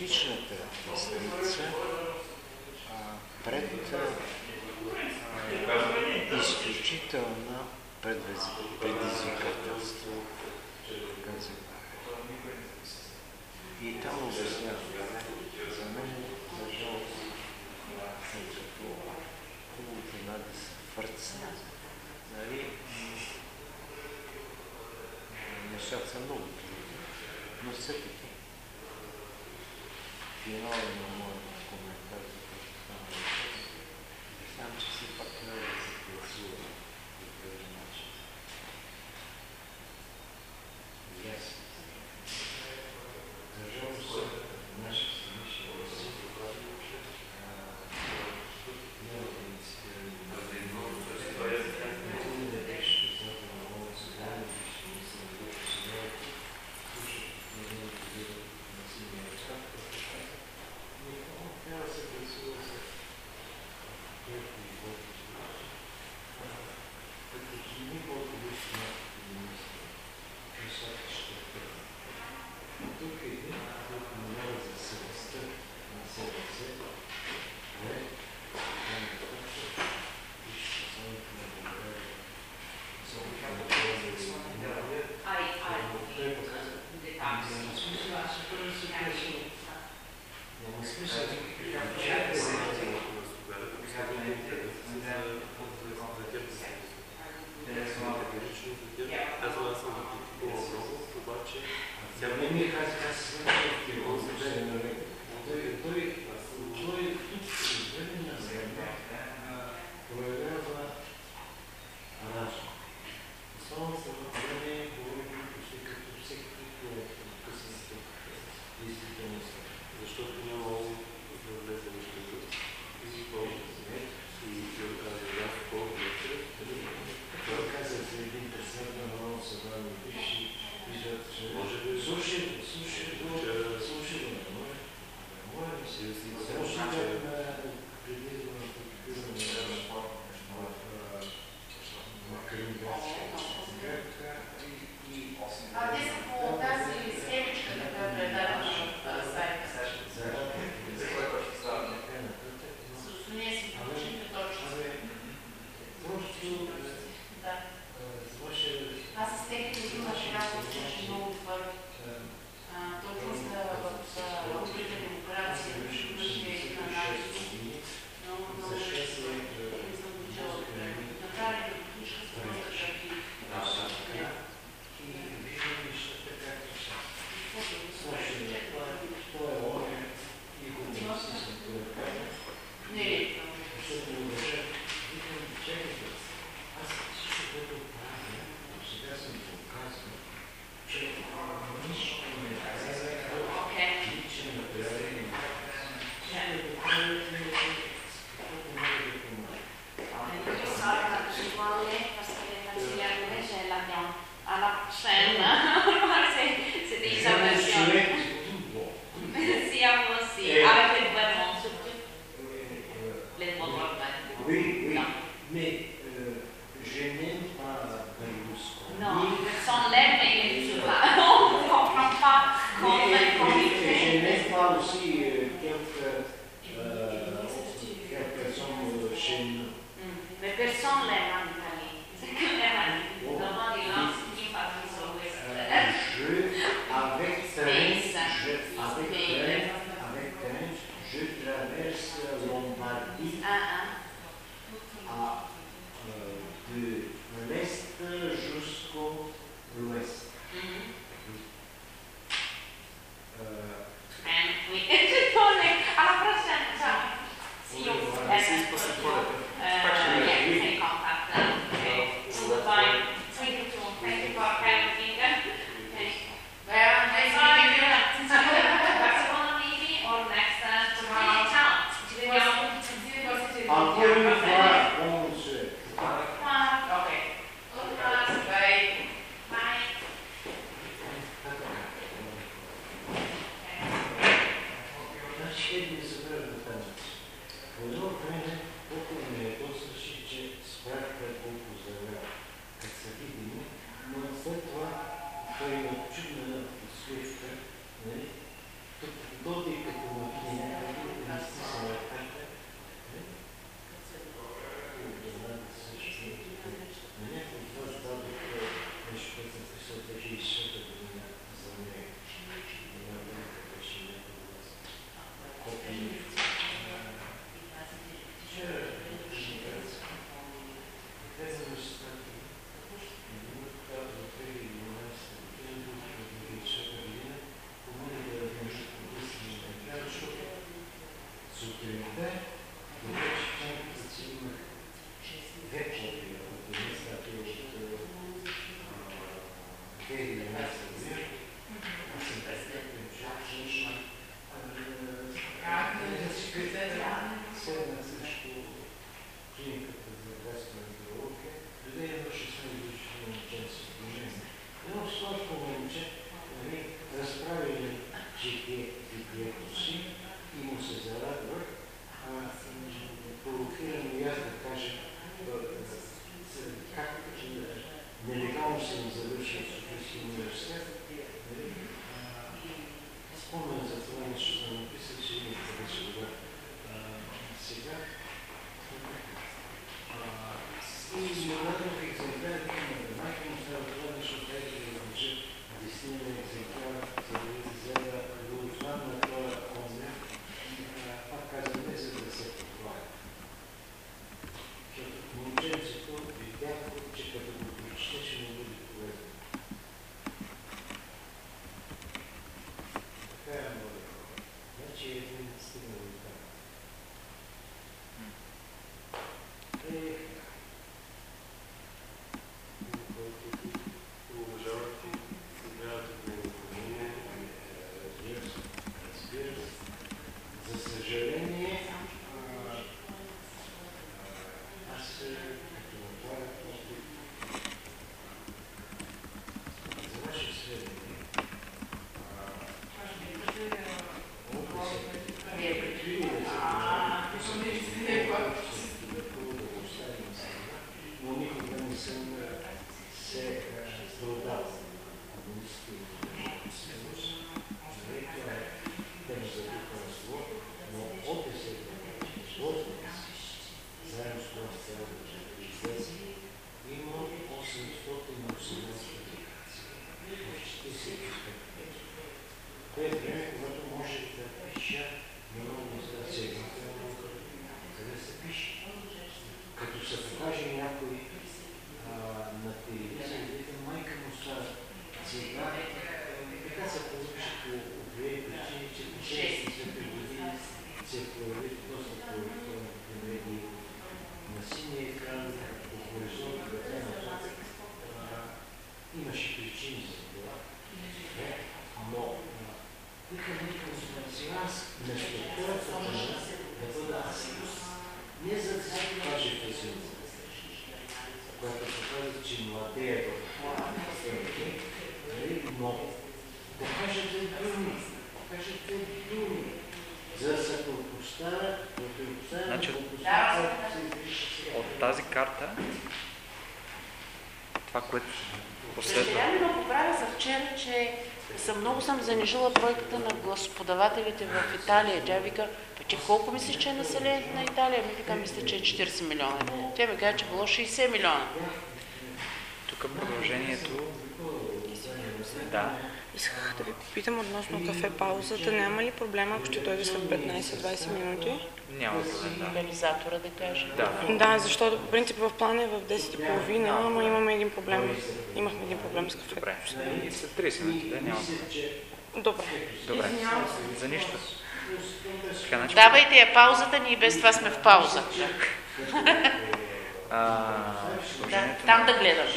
артистичната десница пред изключителна предизвикателство към забавя. И там обясняваме, за мен държава е като хубавото една да се фърцна. Нали? Нещата са много трудни, но все таки 别闹了行吗 me. много съм занижила бройката на господавателите в Италия. Тя вика, че колко мислиш, че е населението на Италия? Ми вика, мисля, че е 40 милиона. Тя ми каза, че било 60 милиона. попитам относно кафе паузата. Няма ли проблема, ако ще дойде след 15-20 минути? Няма проблем, да. Реализатора да каже. Да. да, защото по принцип в плана е в 10.30, ама имаме един проблем. Имахме един проблем с кафе. Добре. След 30 минути, да, няма проблем. Добре. Добре. За нищо. Така, значи... Давайте я паузата, ние без това сме в пауза. А, да, там да гледаш.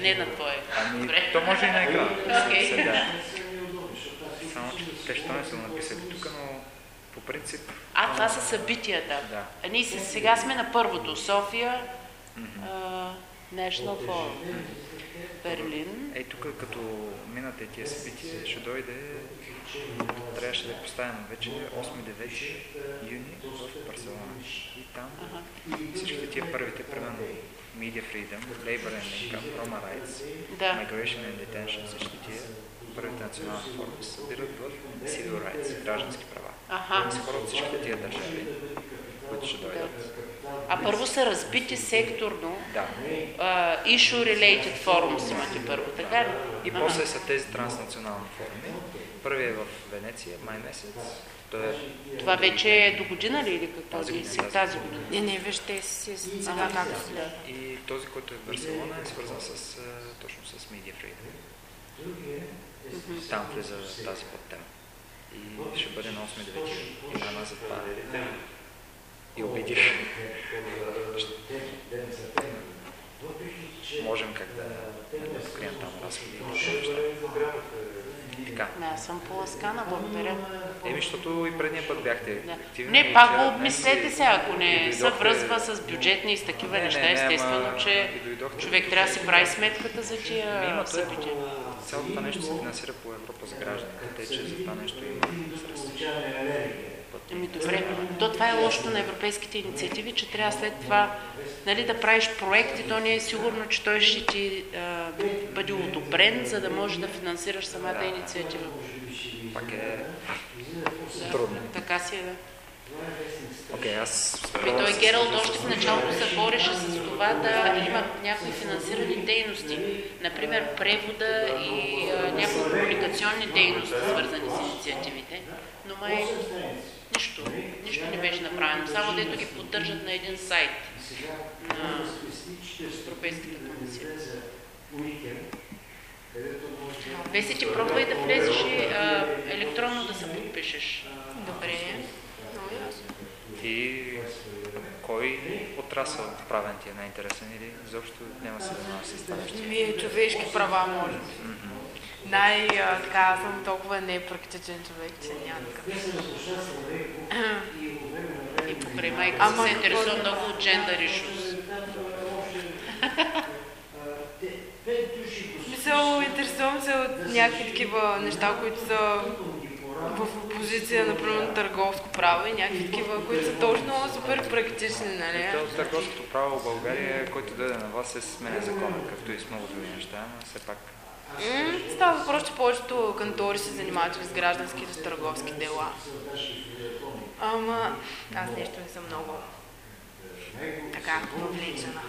не на твое. Ами, То може и на екран. Okay. Сега те ще не са написали тук, но по принцип... А, това са събитията. Да. А ние сега сме на първото. София, National Forum, Берлин. Ей, тук като минате тия събития, ще дойде, трябваше да поставим вече 8-9 юни в Барселона. И там ага. всичките тия първите, примерно Media Freedom, Labor and Income, Roma Rights, да. Migration and Detention, всички тия първите национални форуми се събират в civil rights, граждански права. Аха. Хора от всичките тия държави, които ще дойдат. А първо са разбити секторно. Да. Uh, issue related forums имате първо, така ли? И Ага. после са тези транснационални форуми. Първият е в Венеция, май месец. Той е Това вече е до година ли или какво? Тази Тази година, тази Тази година. Не, не, виж, те си сега Ага, както да. следва. И този, който е в Барселона, е свързан с, точно с Media Freedom. Там влиза тази подтема. И ще бъде на 8-9 и Ивана за това. И убедих. Можем как да, да покрием там разходи. Така. Не, аз съм поласкана, благодаря. Еми, защото и предния път бяхте Да. активни. Не, пак го обмислете сега, ако не се връзва с бюджетни и с такива Не, не, неща, не, естествено, ама че човек трябва да си прави сметката за Ами тия има, то е събития. по... Цялото нещо се финансира по Европа за гражданите, тъй че за това нещо има средства. Ами добре, то това е лошото на европейските инициативи, че трябва след това нали, да правиш проект и то не е сигурно, че той ще ти а, бъде одобрен, за да можеш да финансираш самата инициатива. Пак е трудно. Така си е, да. Окей, аз... Ами той Гералд още в началото се бореше с това да има някои финансирани дейности. Например, превода и а, някои комуникационни дейности, свързани с инициативите. Но май нищо, нищо не беше направено. Само дето ги поддържат на един сайт на Европейската комисия. Веси, ти пробвай да влезеш и а, електронно да се подпишеш. Добре. Много ясно. И кой отрасъл правен ти е най-интересен или изобщо няма се занимава с това? Ми, човешки права, може би. Най, така, съм толкова непрактичен човек, че няма такъв. И покрай майка се интересува много от gender issues. Мисъл, интересувам се от някакви такива неща, които са в опозиция, например, на търговско право и някакви такива, които са точно супер практични, нали? То търговското право в България, който дойде на вас, се сменя закона, както и с много други неща, но все пак Става въпрос, че повечето кантори се занимават с граждански и с търговски дела. Ама аз нещо не съм много така въвлечена.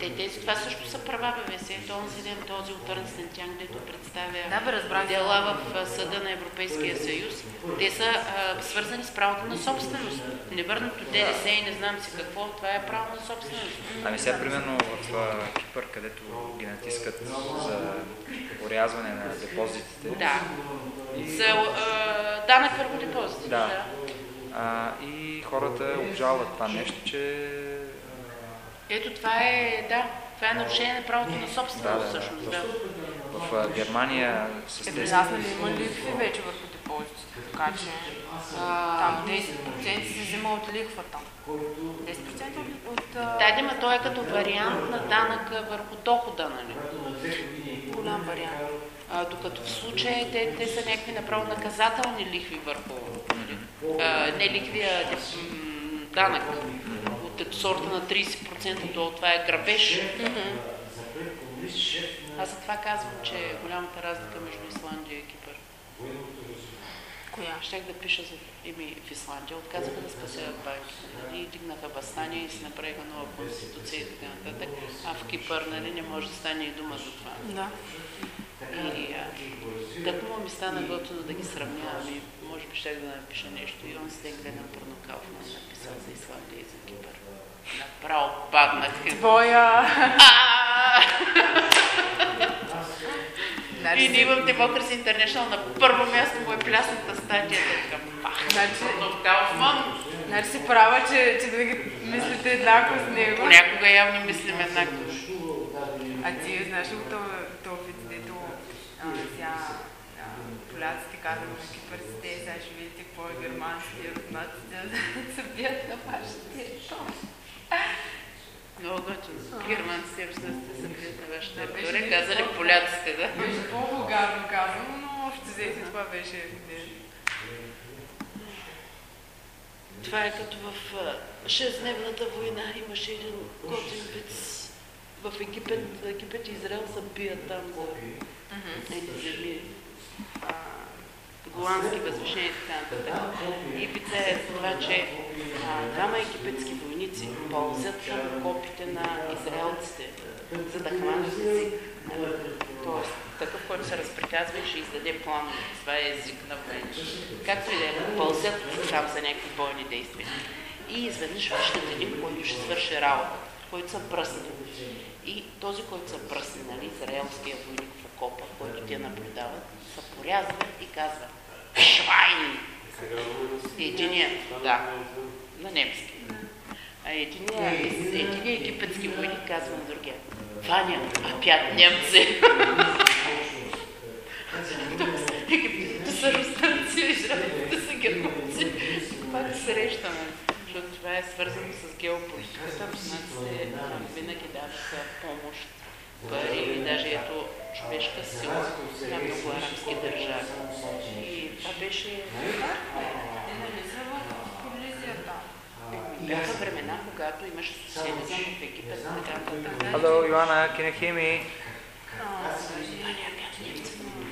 Те, тези, това също са права, бе, Веси. Ето онзи ден този от Ernst Young, дето представя Да, бе, разбрах. дела в Съда на Европейския съюз. Те са а, свързани с правото на собственост. Невърнато ДДС и не знам си какво, това е право на собственост. Ами сега, примерно в а, Кипър, където ги натискат за урязване на депозитите, Да. За а, данък върху депозити. Да. а, и хората обжалват това нещо, че Ето това е, да, това е нарушение на правото на Да, собственост да, всъщност. Да. в Германия с Е, тези... при нас нали има лихви вече върху депозитите, така че там 10% се взима от лихвата. 10% от... Да, да, ма той е като вариант на данъка върху дохода, нали? голям вариант. А, докато в случая те, те са някакви направо наказателни лихви върху... А, не лихви, а данък. От сорта на 30%, то това е грабеж. Аз за това казвам, че е голямата разлика между Исландия и Кипър. Коя? Щях да пиша за ими в Исландия. Отказаха да спасят банките. Нали? Дигнаха бастания и си направиха нова конституция и така нататък. А в Кипър нали, не може да стане и дума за това. Да. И а, тъпно ми стана готино да ги сравнявам и може би щях да напиша нещо. И он се гледам Порнокалфман написал за Исландия и за. Направо паднах. Твоя... Значи, И ние в Democracy International на първо място му е плясната статия. Пах, Значи- Порнокалфман. значи си права, че, че да ги мислите еднакво с него. Понякога явно мислим еднакво. А ти знаеш ли то, то вид, дето сега поляците казват на кипърците, сега ще видите какво е германския руснаците да се бият на територия. Много готино. Германците и руснаците са били на вашата територия. Казали по- поляците, да. Беше по-вулгарно казано, но общо взето това беше. Това е като в а, шестдневната война имаше един готин виц в Египет, Египет и Израел се бият там за ети земи, голандски възвишения и така нататък. И Ипица е това, че а, двама египетски войници ползят копите на израелците, за да хванат. Тоест, такъв, който се разприказва и ще издаде план. Това е език на война. Както и да е, пълзят там за някакви бойни действия. И изведнъж виждат един, който ще свърши работа, който са бръсни. И този, който са бръсни, нали, израелския войник в окопа, който тя наблюдават, се порязва и казва Швайн! Единият, да, на немски. А единият, единият египетски войник казва на другия Ваня, опять немци! Египтяните са руснаци, израелите са германци. Пак срещаме, защото това е свързано с геополитиката. Руснаците винаги даваха помощ, пари или даже ето човешка сила на много арабски държави. И това беше... Те нали са в колизията? Бяха времена, когато имаше социализъм в Египет, така нататък. Hello, Joanna, can you hear me? А, значи,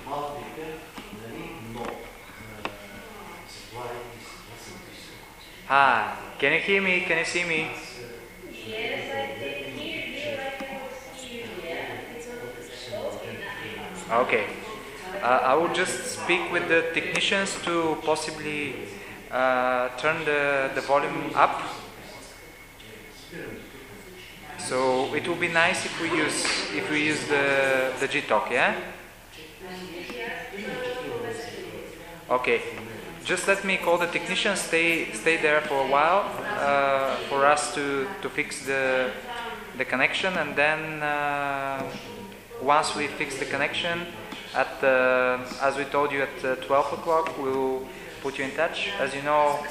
Африка, нали, но а, заплахите са това са високо. Hi, can you hear me? Can you see me? Okay. Uh, I will just speak with the technicians to possibly uh, turn the, the volume up. So it will be nice if we use if we use the the G-Talk, yeah? Okay. Just let me call the technicians. Stay stay there for a while uh, for us to to fix the the connection, and then uh, once we fix the connection, at uh, as we told you at uh, 12 o'clock, we'll put you in touch. As you know,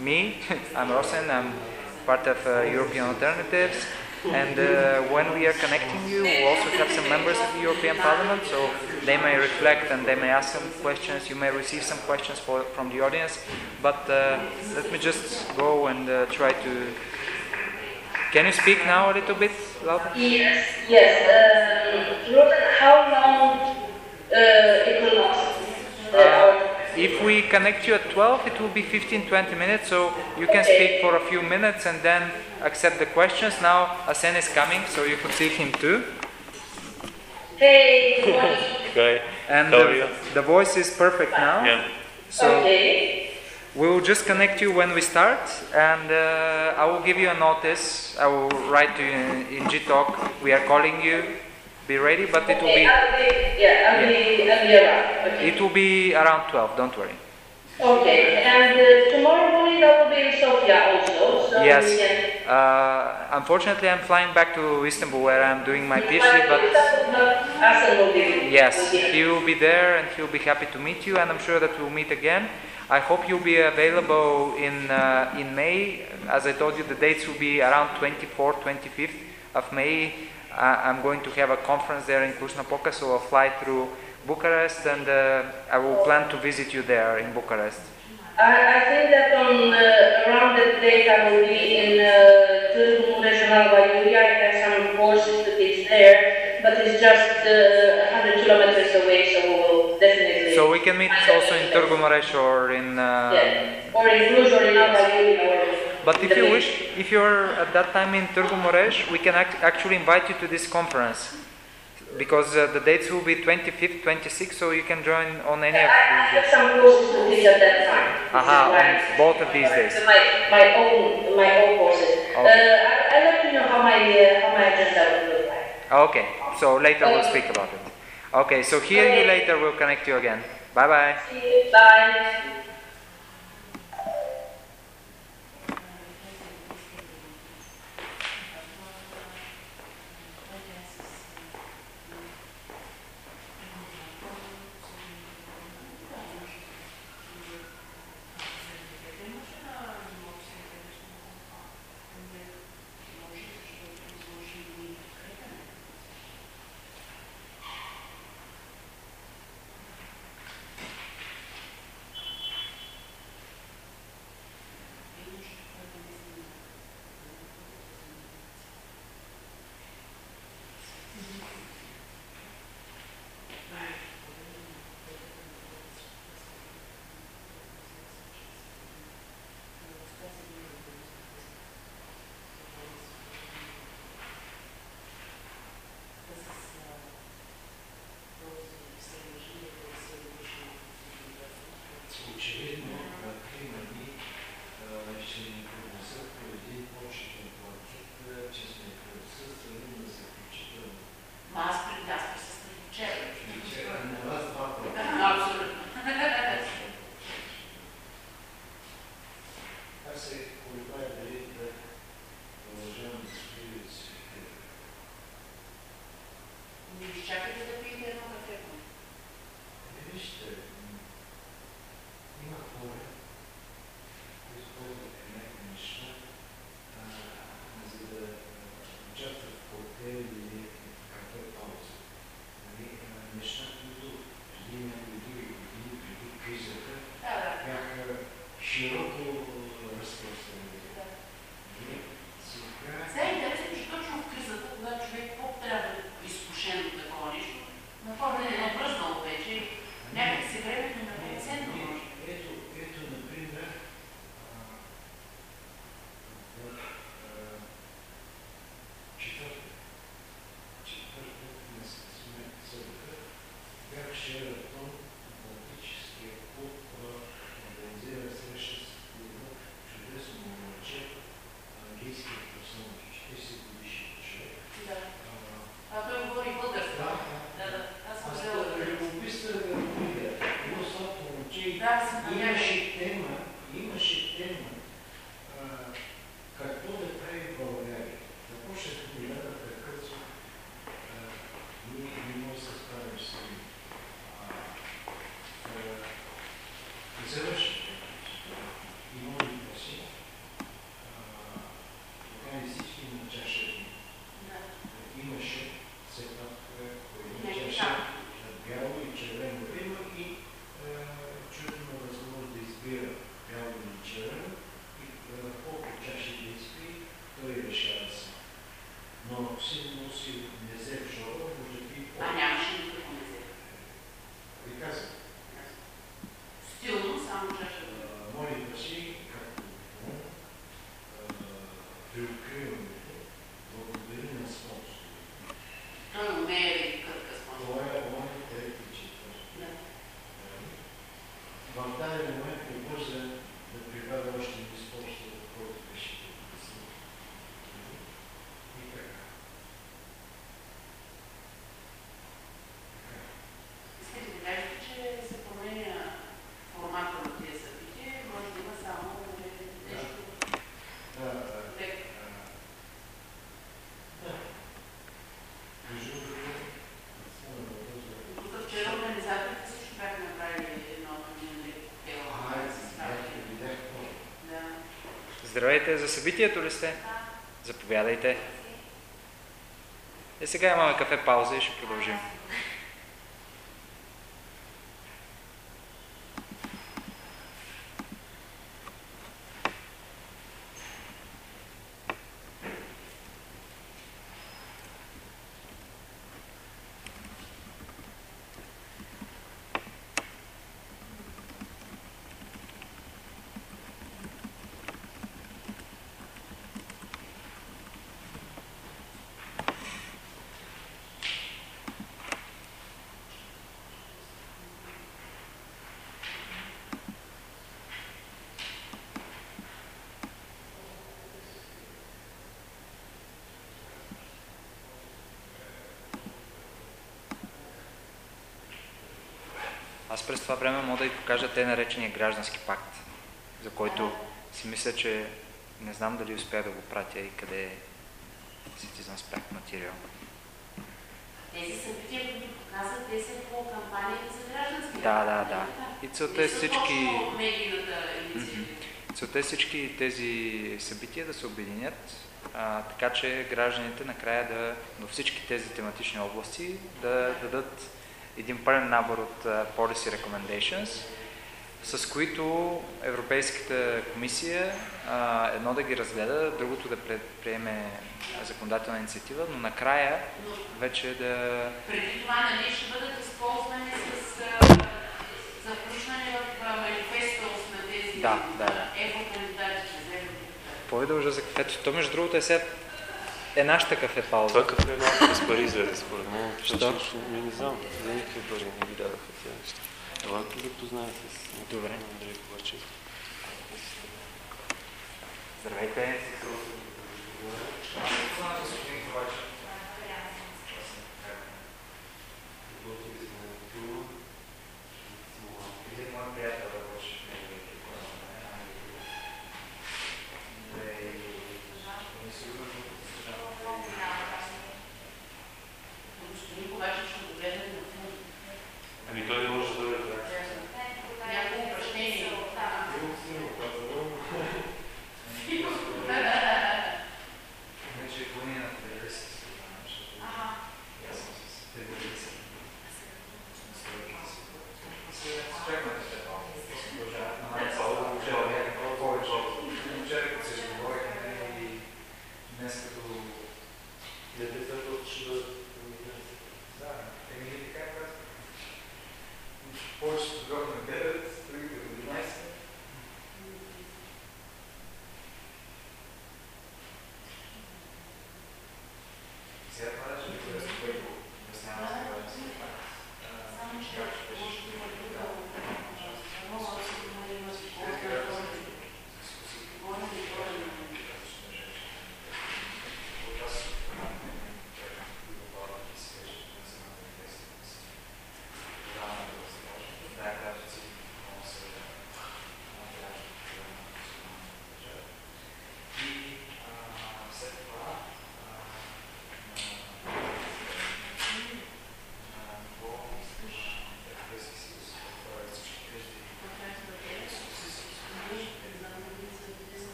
me, I'm Rosen. I'm part of uh, European Alternatives. And uh, when we are connecting you, we also have some members of the European Parliament, so they may reflect and they may ask some questions. You may receive some questions for, from the audience. But let me just go and try to. Can you speak now a little bit louder? Yes, yes. Um, Rosen, how long uh, it will last? The Uh, if we connect you at 12, it will be 15 20 minutes, so you can speak for a few minutes and then accept the questions. Now, Asen is coming, so you could see him too. Hey, good morning. Okay. And the, the voice is perfect now. Yeah. So okay. We will just connect you when we start, and uh, I will give you a notice. I will write to you in, in Gtalk. We are calling you. Be ready, but it will be yeah, I'll be, I'll be around. It will be around 12. Don't worry. Okay, and uh, tomorrow morning I will be in Sofia also, so Yes. can... Uh, unfortunately, I'm flying back to Istanbul where I'm doing my PhD, but yes, will he will be there and he'll be happy to meet you, and I'm sure that we'll meet again. I hope you'll be available in uh, in May. As I told you, the dates will be around 24th, 25th of May. Uh, I'm going to have a conference there in Cluj-Napoca, so I'll fly through Bucharest, and uh, I will plan to visit you there in Bucharest. I, I think that on uh, around that date I will be in uh, Târgu Vaiuria. I have some courses to teach there, but it's just uh, 100 kilometers away, so we will definitely... So we can meet also in Târgu Mureș or in. Uh, Yeah, or in Cluj or in Alba Iulia or... But if you base. wish, if you're at that time in Târgu Mureș, we can act- actually invite you to this conference because uh, the dates will be 25th, 26th, so you can join on any of I these have days. some courses to teach at that time. Aha, on both of these days. My, my own my own courses. Uh, Okay. I, I'll let you know how my uh, how my agenda will look like. Okay, so later we'll speak about it. Okay, so hear you later, we'll connect you again. Bye bye. See you. Bye. Сладко момче и Да, си намеря. Имаше тема, имаше тема а, какво да прави в България. Започнах да гледа прекъсо, ние не можем да се справим с него. А, а, И завърших. И мои въпроси. Тогава всички на чаша вино. Да. имаше все пак е, по една Някакви чаша шапки. е, бяло и червено вино и е, човек има възможност да избира бяло или червено и е, колко чаши да изпи, той решава сам. Но ако си носи не взе в жора, може да пи А нямаше никакво не взе. Ви казвам, Стилно, само чаша. е, моите си, както е, при откриването, благодаря на спонсорите. Той умее да ги кърка с Това мозъка. е моят трети четвърти. Да. В даден момент не бърза да прибавя още един спонсор, който беше подписан. И така. Така. Искате да кажете, че се променя формата на тези събития, може да има само нещо Да, а, леко. а, да. Между другото, стана въпрос за Тук вчера организаторите също бяха направили едно нали, коктейл. А, видях, видях това. Да. Здравейте, събитието ли сте? Заповядайте. И сега имаме кафе пауза и ще продължим. Аз през това време мога да ви покажа те наречения граждански пакт, за който си мисля, че не знам дали успя да го пратя и къде е Citizens Pact материал. Тези събития, които показват, те са по кампанията за граждански. Да, да, да. И целта е всички, целта е всички тези събития да се обединят, а, така че гражданите накрая да, във всички тези тематични области да дадат един пълен набор от policy recommendations, с които Европейската комисия а, едно да ги разгледа, другото да предприеме законодателна инициатива, но накрая вече да... преди това, нали, ще бъдат използвани с, за включване в манифеста на тези Да, да, да. еврокандидатите за евродепутати. Какво ви дължа за кафето? То между другото е сега е нашата кафе пауза. Това кафе е малко без пари излезе според мен. Що? Защото, ми не знам, за никакви пари не ги дадоха тези неща. Елате да познаете с Добре. Андрей Ковачев. Здравейте.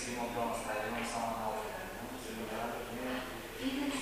地元の最良の様の自分があるね。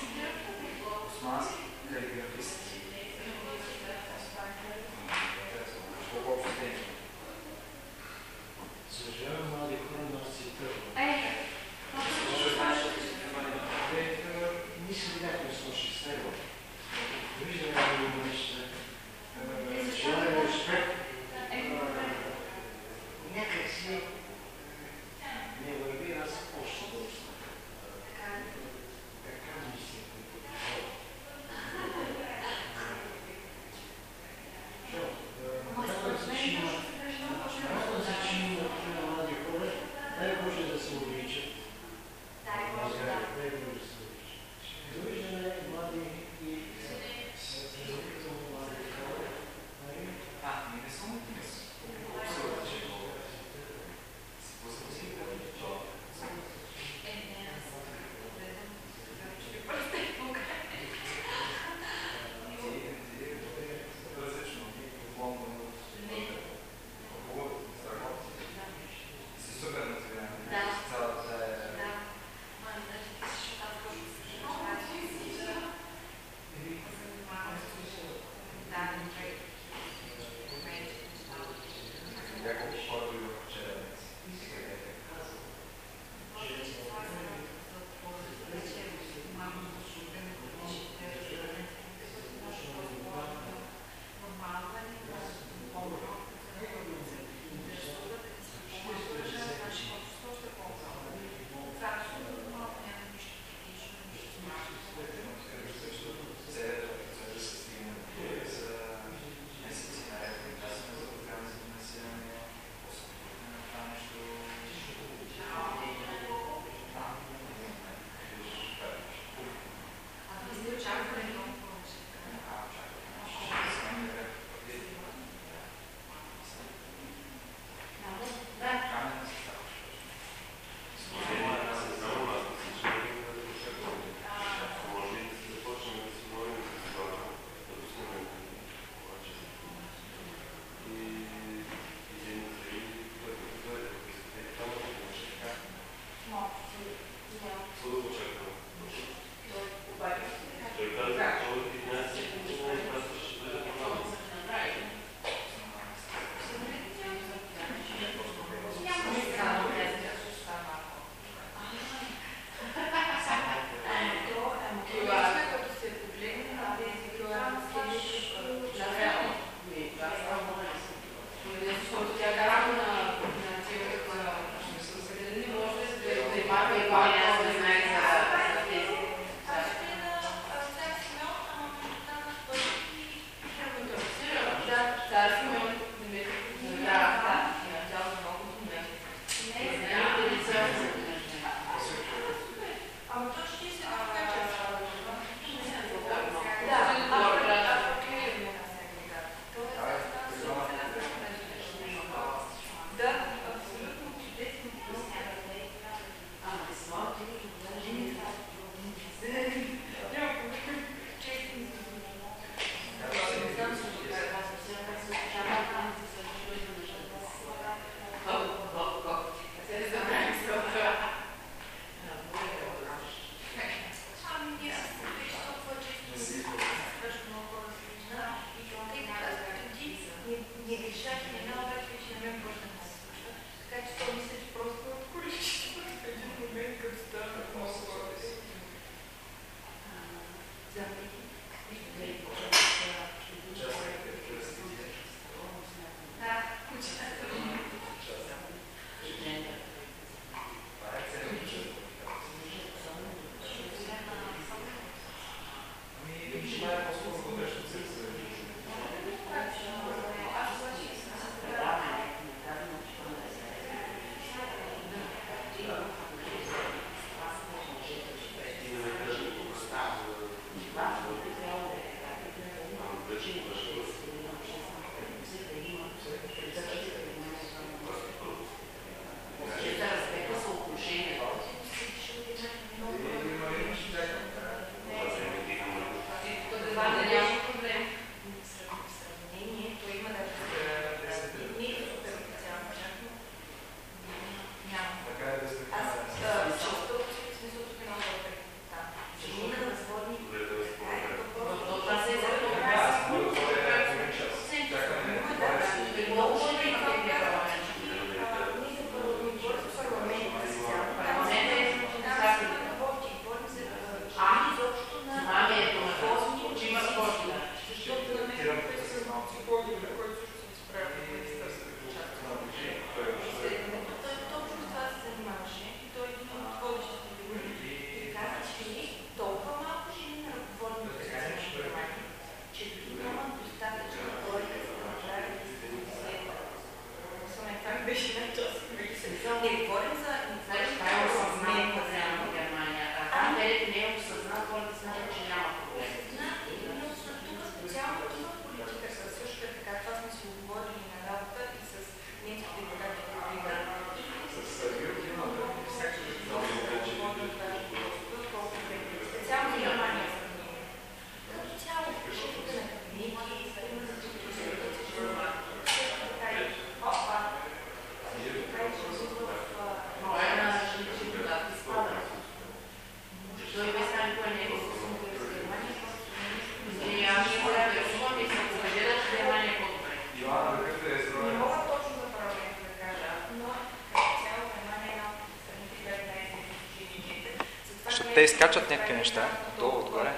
Те изкачат някакви неща, долу, отгоре.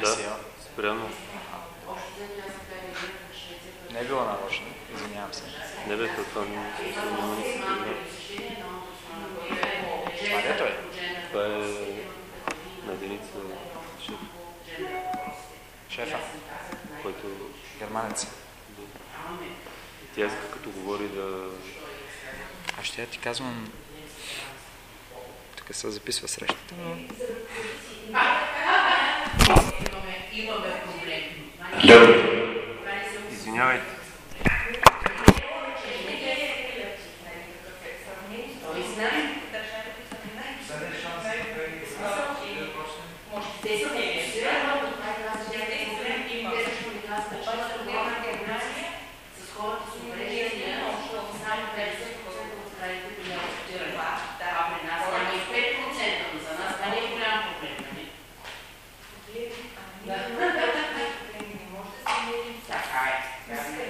Да, спрямо. Не е било нарочно, извинявам се. Не бе, то това няма. Това е. Това е на единица шеф, Шефа, който германец. тя иска като говори да... А ще я ти казвам... Се записва срещата, но... Извинявайте.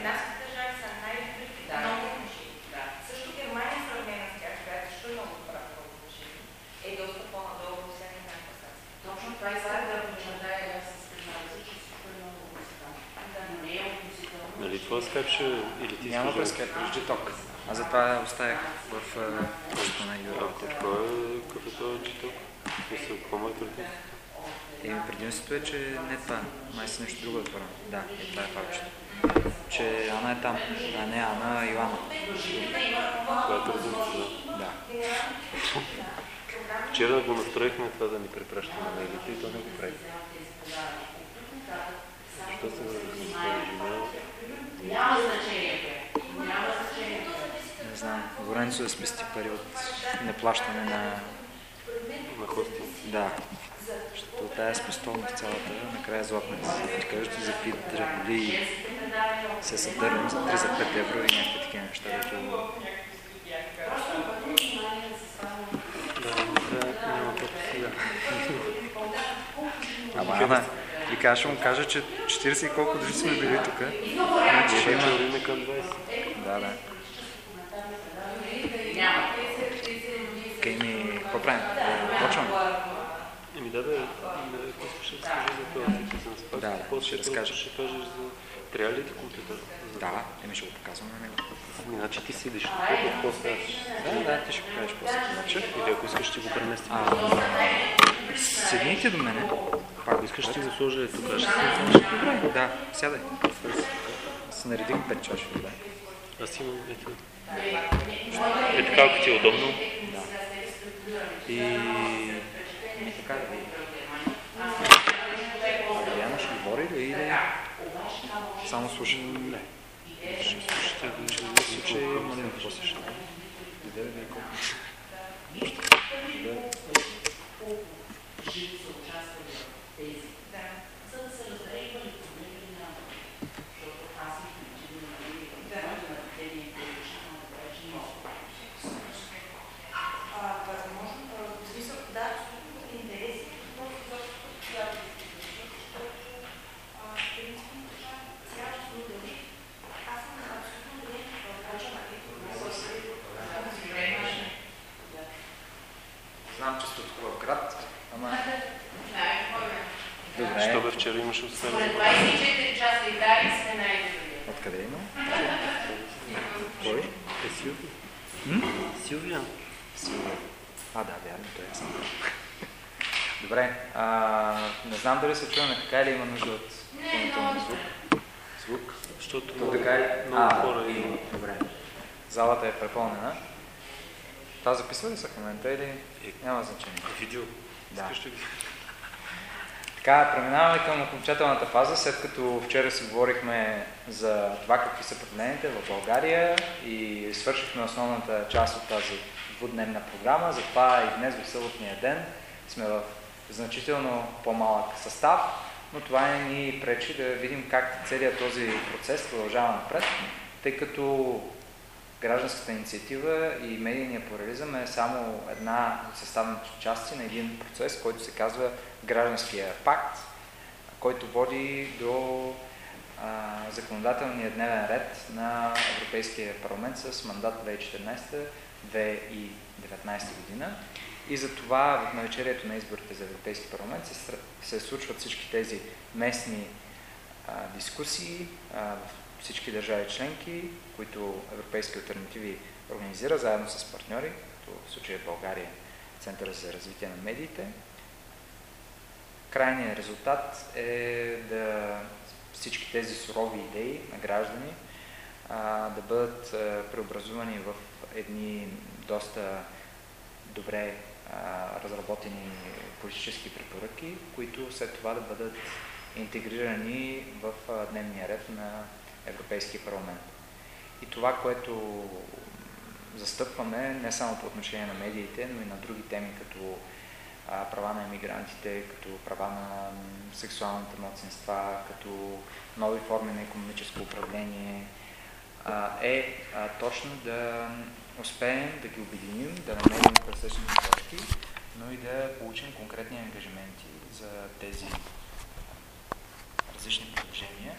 Скандинавските държави са най-добрите много машини. Също Германия в сравнение с тях, която също е много добра в правоотношение, е доста по-надолу в средната класация. Точно това исках да подчертая аз с признавам, че всичко е много относително. Но не е относително. Нали ще... Или ти Няма през да- където вижда ток. Аз затова оставях в курсата на А Юра. какво е кафето е? Мисля, какво е картинката? Еми, предимството е, че не това. Май си нещо друго е това. Да, е, това е фактчето. Че Ана е там, а не Ана, а Йоанна. Това е картинката, да. Да. Вчера го настроихме това да ни препраща на мейлите и то не го прави. Няма значение. Няма значение. Не знам. Лоренцо да спести пари от неплащане на... На хости. Да. Защото тая спестовност цялата, накрая е златна. Че за какви дреболи се съдържам за 3 за 5 евро и някакви такива неща, дето. Ама Ана, и кажа, ще му кажа, че 40 и колко души сме били тук. Значи ще Ще има... вървим към 20. Да, да. Кай ми, какво правим? Почваме. Еми да, бе, какво искаш да разкажеш за това спас? Да, ще разкажа. Ще кажеш за... Трябва ли ти компютър? Да, еми ще го показвам на него. Ами, значи ти седиш тук, какво ставаш? Да, да, ти ще покажеш после. Значи, или ако искаш, ще го преместим. А, седните до мене. Пак искаш, ще сложа е тук. Ще Добре, да, сядай. Се наредих 5 чаши вода. Аз имам ето. Е така, ако ти е удобно. И... И така да видим. Яна ще говори ли или само слуша? Не. Ще слушате, ще Случай, малина, какво се ще? Иде да види колко. Възможно, в смисъл, да, интереси, но защото цялото защото принципно цялото дали аз съм абсолютно убеден в това, че Знам, че сте от хубав град, ама... Що Добре. бе вчера имаше Според оставане? 24 часа и дали сме най-добри. Откъде има? Кой? Е, Силви. Силвия. Силвия. А, да, вярно, той е сам. Добре, а, не знам дали се чуваме така или има нужда от допълнителен звук. Звук. Защото То така е. много А, хора и- има. Добре. Залата е препълнена. Ли в момента или няма значение? Видео. Да. Така, преминаваме към окончателната фаза, след като вчера си говорихме за това какви са проблемите в България и свършихме основната част от тази двудневна програма, затова и днес в съботния ден сме в значително по-малък състав, но това не ни пречи да видим как целият този процес продължава напред, тъй като гражданската инициатива и медийния плурализъм е само една от съставните части на един процес, който се казва Гражданския пакт, който води до а, законодателния дневен ред на Европейския парламент с мандат 2014-2019 година. И затова в навечерието на изборите за Европейски парламент се, се случват всички тези местни а, дискусии а, в всички държави членки, които Европейски альтернативи организира заедно с партньори, като в случая България, Центъра за развитие на медиите. Крайният резултат е да всички тези сурови идеи на граждани а, да бъдат а, преобразувани в едни доста добре а, разработени политически препоръки, които след това да бъдат интегрирани в а, дневния ред на Европейския парламент. И това, което застъпваме не само по отношение на медиите, но и на други теми, като права на емигрантите, като права на сексуалните младсинства, като нови форми на економическо управление, е точно да успеем да ги обединим, да намерим пресечните точки, но и да получим конкретни ангажименти за тези различни предложения